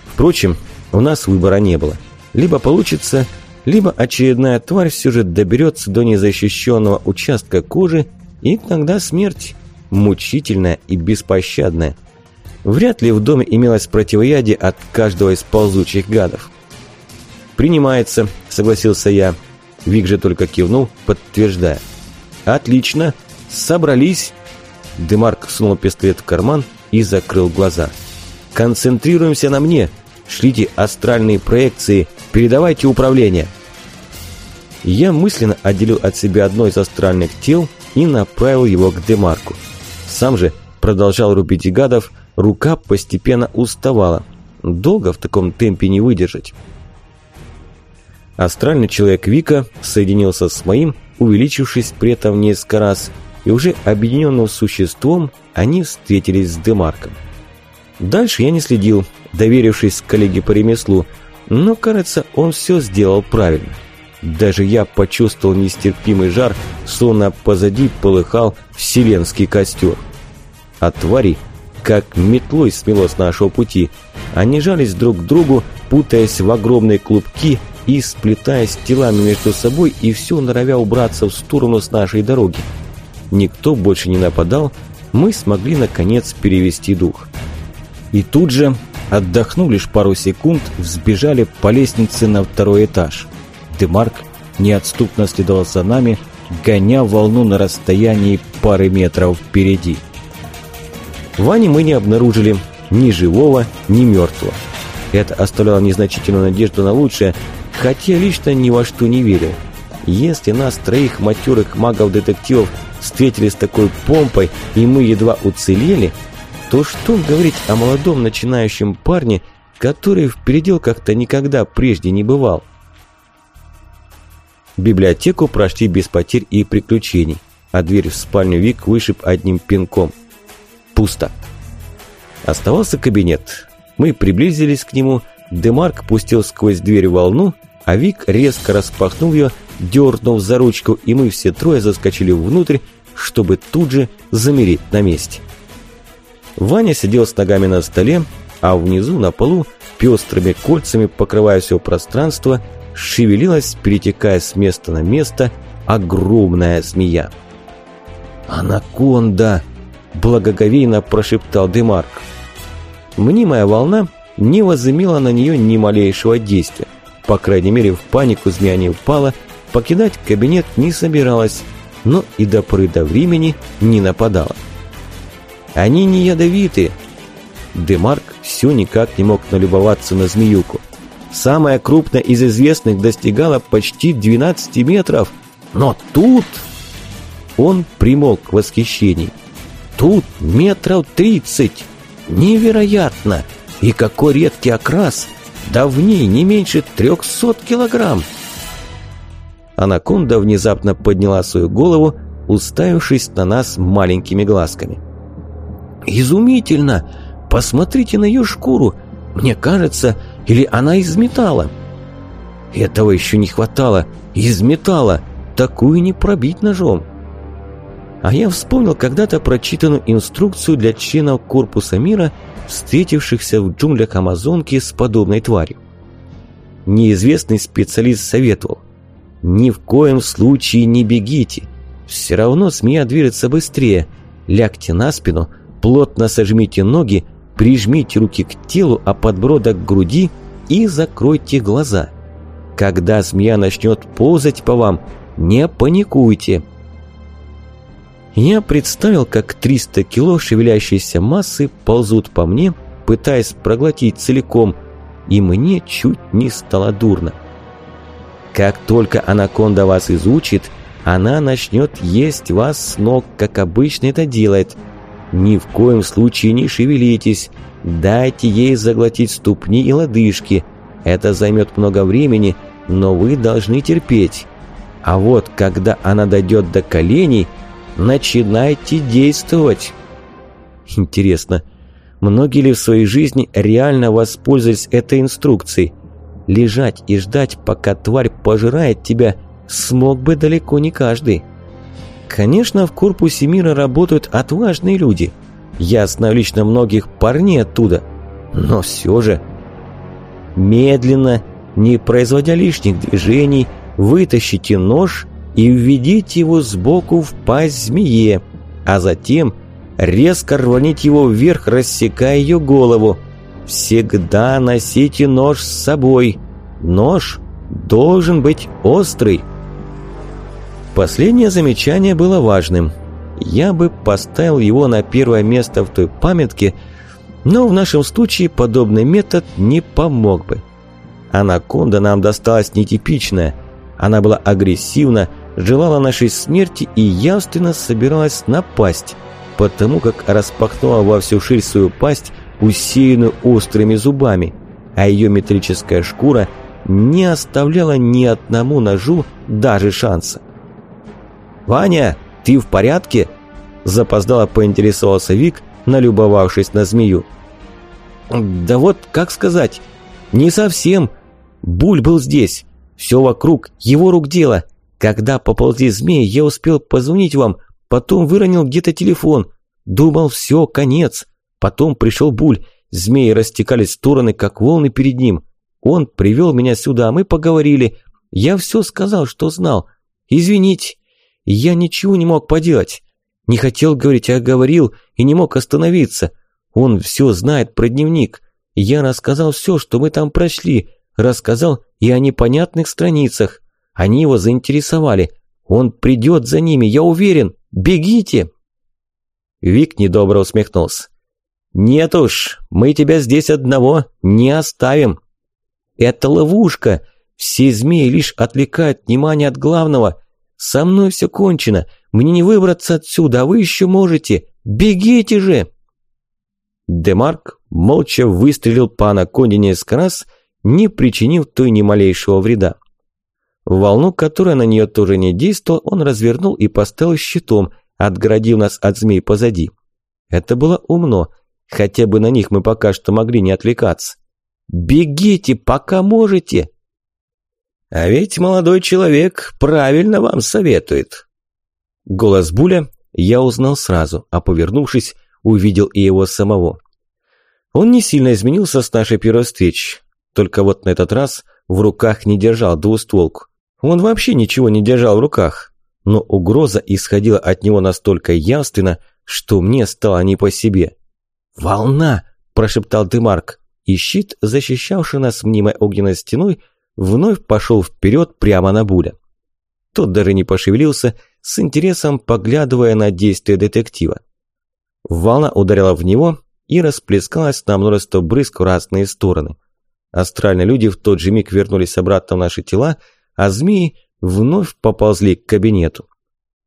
Впрочем, у нас выбора не было. Либо получится, либо очередная тварь все же доберется до незащищенного участка кожи, и тогда смерть, мучительная и беспощадная. Вряд ли в доме имелось противоядие от каждого из ползучих гадов. «Принимается», — согласился я. Вик же только кивнул, подтверждая. «Отлично. Собрались». Демарк сунул пистолет в карман и закрыл глаза. «Концентрируемся на мне. Шлите астральные проекции. Передавайте управление». Я мысленно отделил от себя одно из астральных тел и направил его к Демарку. Сам же продолжал рубить гадов, рука постепенно уставала. Долго в таком темпе не выдержать. Астральный человек Вика соединился с моим, увеличившись при этом несколько раз, и уже объединенным существом они встретились с Демарком. Дальше я не следил, доверившись коллеге по ремеслу, но, кажется, он все сделал правильно. Даже я почувствовал нестерпимый жар, словно позади полыхал вселенский костер. А твари, как метлой смело с нашего пути, они жались друг к другу, путаясь в огромные клубки, и сплетаясь телами между собой и все норовя убраться в сторону с нашей дороги. Никто больше не нападал, мы смогли наконец перевести дух. И тут же, отдохнув лишь пару секунд, взбежали по лестнице на второй этаж. Демарк неотступно следовал за нами, гоня волну на расстоянии пары метров впереди. Вани мы не обнаружили ни живого, ни мертвого. Это оставляло незначительную надежду на лучшее, Хотя лично ни во что не верил. Если нас троих матерых магов-детективов встретили с такой помпой, и мы едва уцелели, то что говорить о молодом начинающем парне, который в переделках-то никогда прежде не бывал? Библиотеку прошли без потерь и приключений, а дверь в спальню Вик вышиб одним пинком. Пусто. Оставался кабинет. Мы приблизились к нему, Демарк пустил сквозь дверь волну, а Вик резко распахнул ее, дернув за ручку, и мы все трое заскочили внутрь, чтобы тут же замереть на месте. Ваня сидел с ногами на столе, а внизу на полу, пестрыми кольцами покрывая все пространство, шевелилась, перетекая с места на место, огромная змея. «Анаконда!» – благоговейно прошептал Демарк. Мнимая волна не возымела на нее ни малейшего действия. По крайней мере, в панику змея не упала, покидать кабинет не собиралась, но и до поры до времени не нападала. «Они не ядовиты!» Демарк все никак не мог налюбоваться на змеюку. Самая крупная из известных достигала почти 12 метров. Но тут... Он примолк в восхищении. Тут метров 30. Невероятно! И какой редкий окрас! Да в ней не меньше трехсот килограмм. Анаконда внезапно подняла свою голову, уставившись на нас маленькими глазками. «Изумительно! Посмотрите на ее шкуру! Мне кажется, или она из металла?» «Этого еще не хватало! Из металла! Такую не пробить ножом!» А я вспомнил когда-то прочитанную инструкцию для членов корпуса мира – встретившихся в джунглях Амазонки с подобной тварью. Неизвестный специалист советовал, ни в коем случае не бегите, все равно змея движется быстрее, лягте на спину, плотно сожмите ноги, прижмите руки к телу, а подбородок к груди и закройте глаза. Когда змея начнет ползать по вам, не паникуйте. Я представил, как 300 кило шевелящейся массы ползут по мне, пытаясь проглотить целиком, и мне чуть не стало дурно. Как только анаконда вас изучит, она начнет есть вас с ног, как обычно это делает. Ни в коем случае не шевелитесь, дайте ей заглотить ступни и лодыжки. Это займет много времени, но вы должны терпеть. А вот когда она дойдет до коленей, начинайте действовать. Интересно, многие ли в своей жизни реально воспользовались этой инструкцией? Лежать и ждать, пока тварь пожирает тебя, смог бы далеко не каждый. Конечно, в корпусе мира работают отважные люди. Я знаю лично многих парней оттуда. Но все же... Медленно, не производя лишних движений, вытащите нож и введите его сбоку в пасть змее, а затем резко рваните его вверх, рассекая ее голову. Всегда носите нож с собой. Нож должен быть острый. Последнее замечание было важным. Я бы поставил его на первое место в той памятке, но в нашем случае подобный метод не помог бы. Анаконда нам досталась нетипичная. Она была агрессивна, желала нашей смерти и явственно собиралась напасть, потому как распахнула во всю ширь свою пасть, усеянную острыми зубами, а ее металлическая шкура не оставляла ни одному ножу даже шанса. «Ваня, ты в порядке?» Запоздало поинтересовался Вик, налюбовавшись на змею. «Да вот, как сказать, не совсем. Буль был здесь. Все вокруг, его рук дело. Когда поползли змеи, я успел позвонить вам, потом выронил где-то телефон. Думал, все, конец. Потом пришел Буль. Змеи растекались в стороны, как волны перед ним. Он привел меня сюда, мы поговорили. Я все сказал, что знал. Извините, я ничего не мог поделать. Не хотел говорить, а говорил и не мог остановиться. Он все знает про дневник. Я рассказал все, что мы там прошли. Рассказал и о непонятных страницах. Они его заинтересовали. Он придет за ними, я уверен. Бегите!» Вик недобро усмехнулся. «Нет уж, мы тебя здесь одного не оставим. Это ловушка. Все змеи лишь отвлекают внимание от главного. Со мной все кончено. Мне не выбраться отсюда, а вы еще можете. Бегите же!» Демарк молча выстрелил по анаконде несколько раз, не причинив той ни малейшего вреда. Волну, которая на нее тоже не действовала, он развернул и поставил щитом, отгородив нас от змей позади. Это было умно, хотя бы на них мы пока что могли не отвлекаться. «Бегите, пока можете!» А ведь молодой человек правильно вам советует. Голос Буля я узнал сразу, а повернувшись, увидел и его самого. Он не сильно изменился с нашей первой встречи, только вот на этот раз в руках не держал двустволку. Он вообще ничего не держал в руках, но угроза исходила от него настолько явственно, что мне стало не по себе. «Волна!» – прошептал Демарк, и щит, защищавший нас мнимой огненной стеной, вновь пошел вперед прямо на Буля. Тот даже не пошевелился, с интересом поглядывая на действия детектива. Волна ударила в него и расплескалась на множество брызг в разные стороны. Астральные люди в тот же миг вернулись обратно в наши тела, а змеи вновь поползли к кабинету.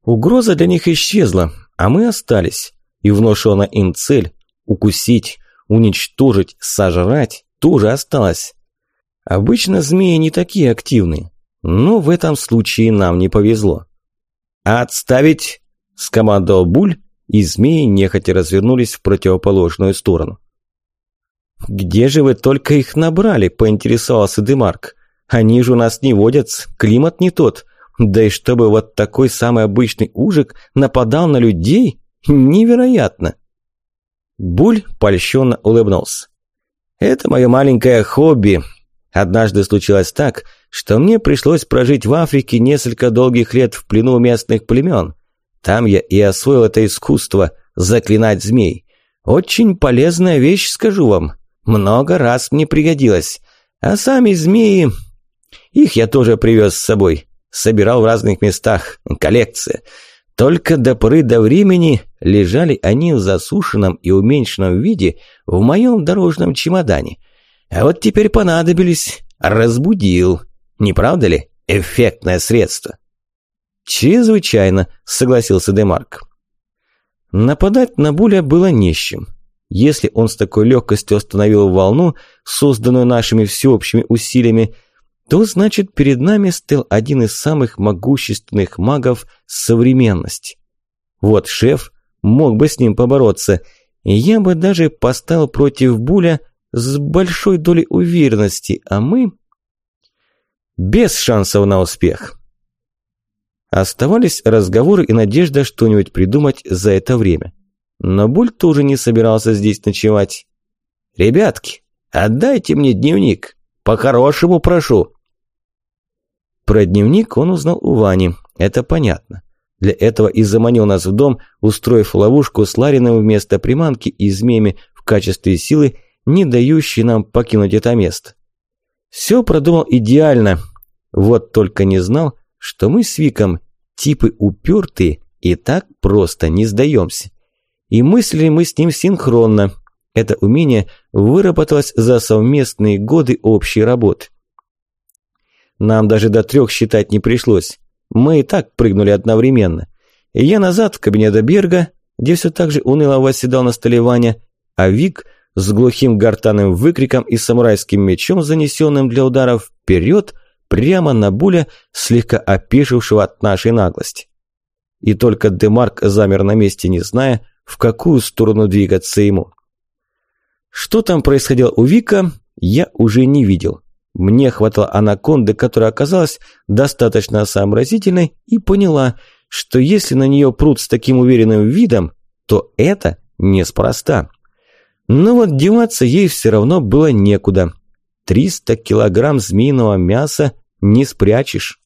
Угроза для них исчезла, а мы остались, и внушенная им цель – укусить, уничтожить, сожрать – тоже осталась. Обычно змеи не такие активные, но в этом случае нам не повезло. «Отставить!» – скомандовал Буль, и змеи нехотя развернулись в противоположную сторону. «Где же вы только их набрали?» – поинтересовался Демарк. «Они же у нас не водятся, климат не тот. Да и чтобы вот такой самый обычный ужик нападал на людей? Невероятно!» Буль польщенно улыбнулся. «Это мое маленькое хобби. Однажды случилось так, что мне пришлось прожить в Африке несколько долгих лет в плену местных племен. Там я и освоил это искусство – заклинать змей. Очень полезная вещь, скажу вам. Много раз мне пригодилась. А сами змеи... Их я тоже привез с собой. Собирал в разных местах. Коллекция. Только до поры до времени лежали они в засушенном и уменьшенном виде в моем дорожном чемодане. А вот теперь понадобились. Разбудил. Не правда ли? Эффектное средство. Чрезвычайно, согласился Демарк. Нападать на Буля было не с чем. Если он с такой легкостью остановил волну, созданную нашими всеобщими усилиями, то значит перед нами стоял один из самых могущественных магов современности. Вот шеф мог бы с ним побороться, я бы даже поставил против Буля с большой долей уверенности, а мы... Без шансов на успех. Оставались разговоры и надежда что-нибудь придумать за это время. Но Буль тоже не собирался здесь ночевать. «Ребятки, отдайте мне дневник. По-хорошему прошу». Про дневник он узнал у Вани, это понятно. Для этого и заманил нас в дом, устроив ловушку с Лариным вместо приманки и змеями в качестве силы, не дающей нам покинуть это место. Все продумал идеально, вот только не знал, что мы с Виком типы упертые и так просто не сдаемся. И мыслили мы с ним синхронно. Это умение выработалось за совместные годы общей работы. Нам даже до трех считать не пришлось. Мы и так прыгнули одновременно. И я назад в кабинет Берга, где все так же уныло восседал на столе Ваня, а Вик с глухим гортанным выкриком и самурайским мечом, занесенным для ударов, вперед, прямо на Буля, слегка опешившего от нашей наглости. И только Демарк замер на месте, не зная, в какую сторону двигаться ему. Что там происходило у Вика, я уже не видел. Мне хватало анаконды, которая оказалась достаточно сообразительной, и поняла, что если на нее прут с таким уверенным видом, то это неспроста. Но вот деваться ей все равно было некуда. 300 килограмм змеиного мяса не спрячешь.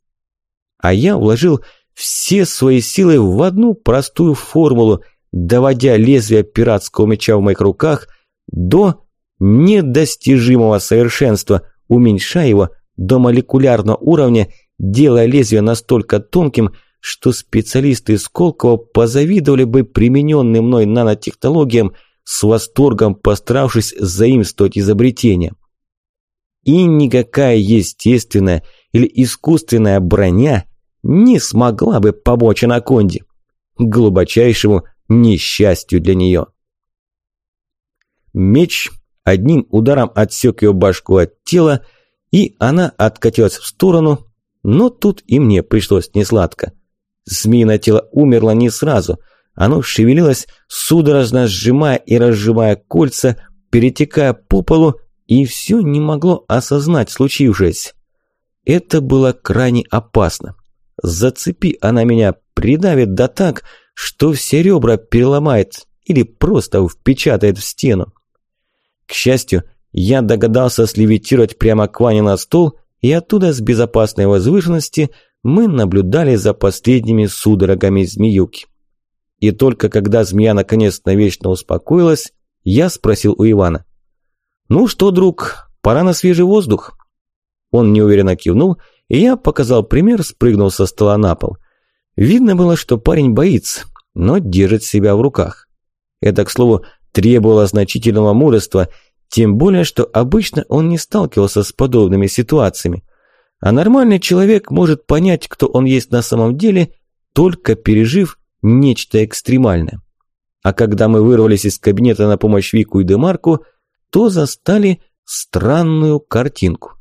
А я вложил все свои силы в одну простую формулу, доводя лезвие пиратского меча в моих руках до недостижимого совершенства, уменьшая его до молекулярного уровня, делая лезвие настолько тонким, что специалисты Сколково позавидовали бы примененным мной нанотехнологиям, с восторгом постаравшись заимствовать изобретение. И никакая естественная или искусственная броня не смогла бы помочь анаконде, глубочайшему несчастью для нее. Меч одним ударом отсек ее башку от тела, и она откатилась в сторону, но тут и мне пришлось несладко. Змеиное тело умерло не сразу, оно шевелилось, судорожно сжимая и разжимая кольца, перетекая по полу, и все не могло осознать случившееся. Это было крайне опасно. Зацепи она меня, придавит да так, что все ребра переломает или просто впечатает в стену. К счастью, я догадался слевитировать прямо к Ване на стол, и оттуда с безопасной возвышенности мы наблюдали за последними судорогами змеюки. И только когда змея наконец навечно успокоилась, я спросил у Ивана. «Ну что, друг, пора на свежий воздух?» Он неуверенно кивнул, и я показал пример, спрыгнул со стола на пол. Видно было, что парень боится, но держит себя в руках. Это, к слову, требовало значительного мужества, тем более, что обычно он не сталкивался с подобными ситуациями. А нормальный человек может понять, кто он есть на самом деле, только пережив нечто экстремальное. А когда мы вырвались из кабинета на помощь Вику и Демарку, то застали странную картинку.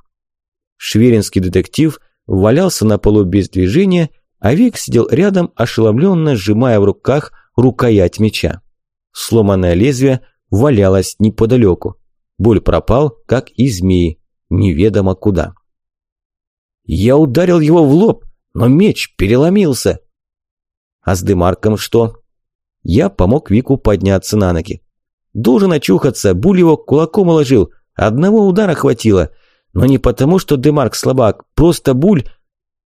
Шверинский детектив валялся на полу без движения, а Вик сидел рядом, ошеломленно сжимая в руках рукоять меча. Сломанное лезвие валялось неподалеку. Боль пропал, как и змеи, неведомо куда. Я ударил его в лоб, но меч переломился. А с Демарком что? Я помог Вику подняться на ноги. Должен очухаться, Буль его кулаком уложил. Одного удара хватило. Но не потому, что Демарк слабак, просто Буль...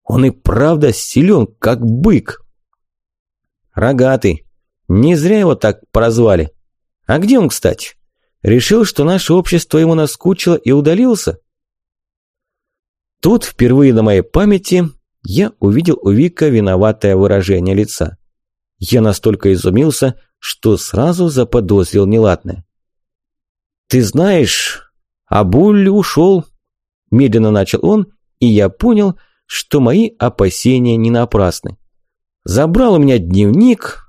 Он и правда силен, как бык. Рогатый. Не зря его так прозвали. А где он, кстати? Решил, что наше общество ему наскучило и удалился? Тут впервые на моей памяти я увидел у Вика виноватое выражение лица. Я настолько изумился, что сразу заподозрил неладное. «Ты знаешь, Абуль ушел», – медленно начал он, и я понял, что мои опасения не напрасны. Забрал у меня дневник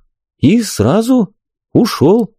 и сразу ушел.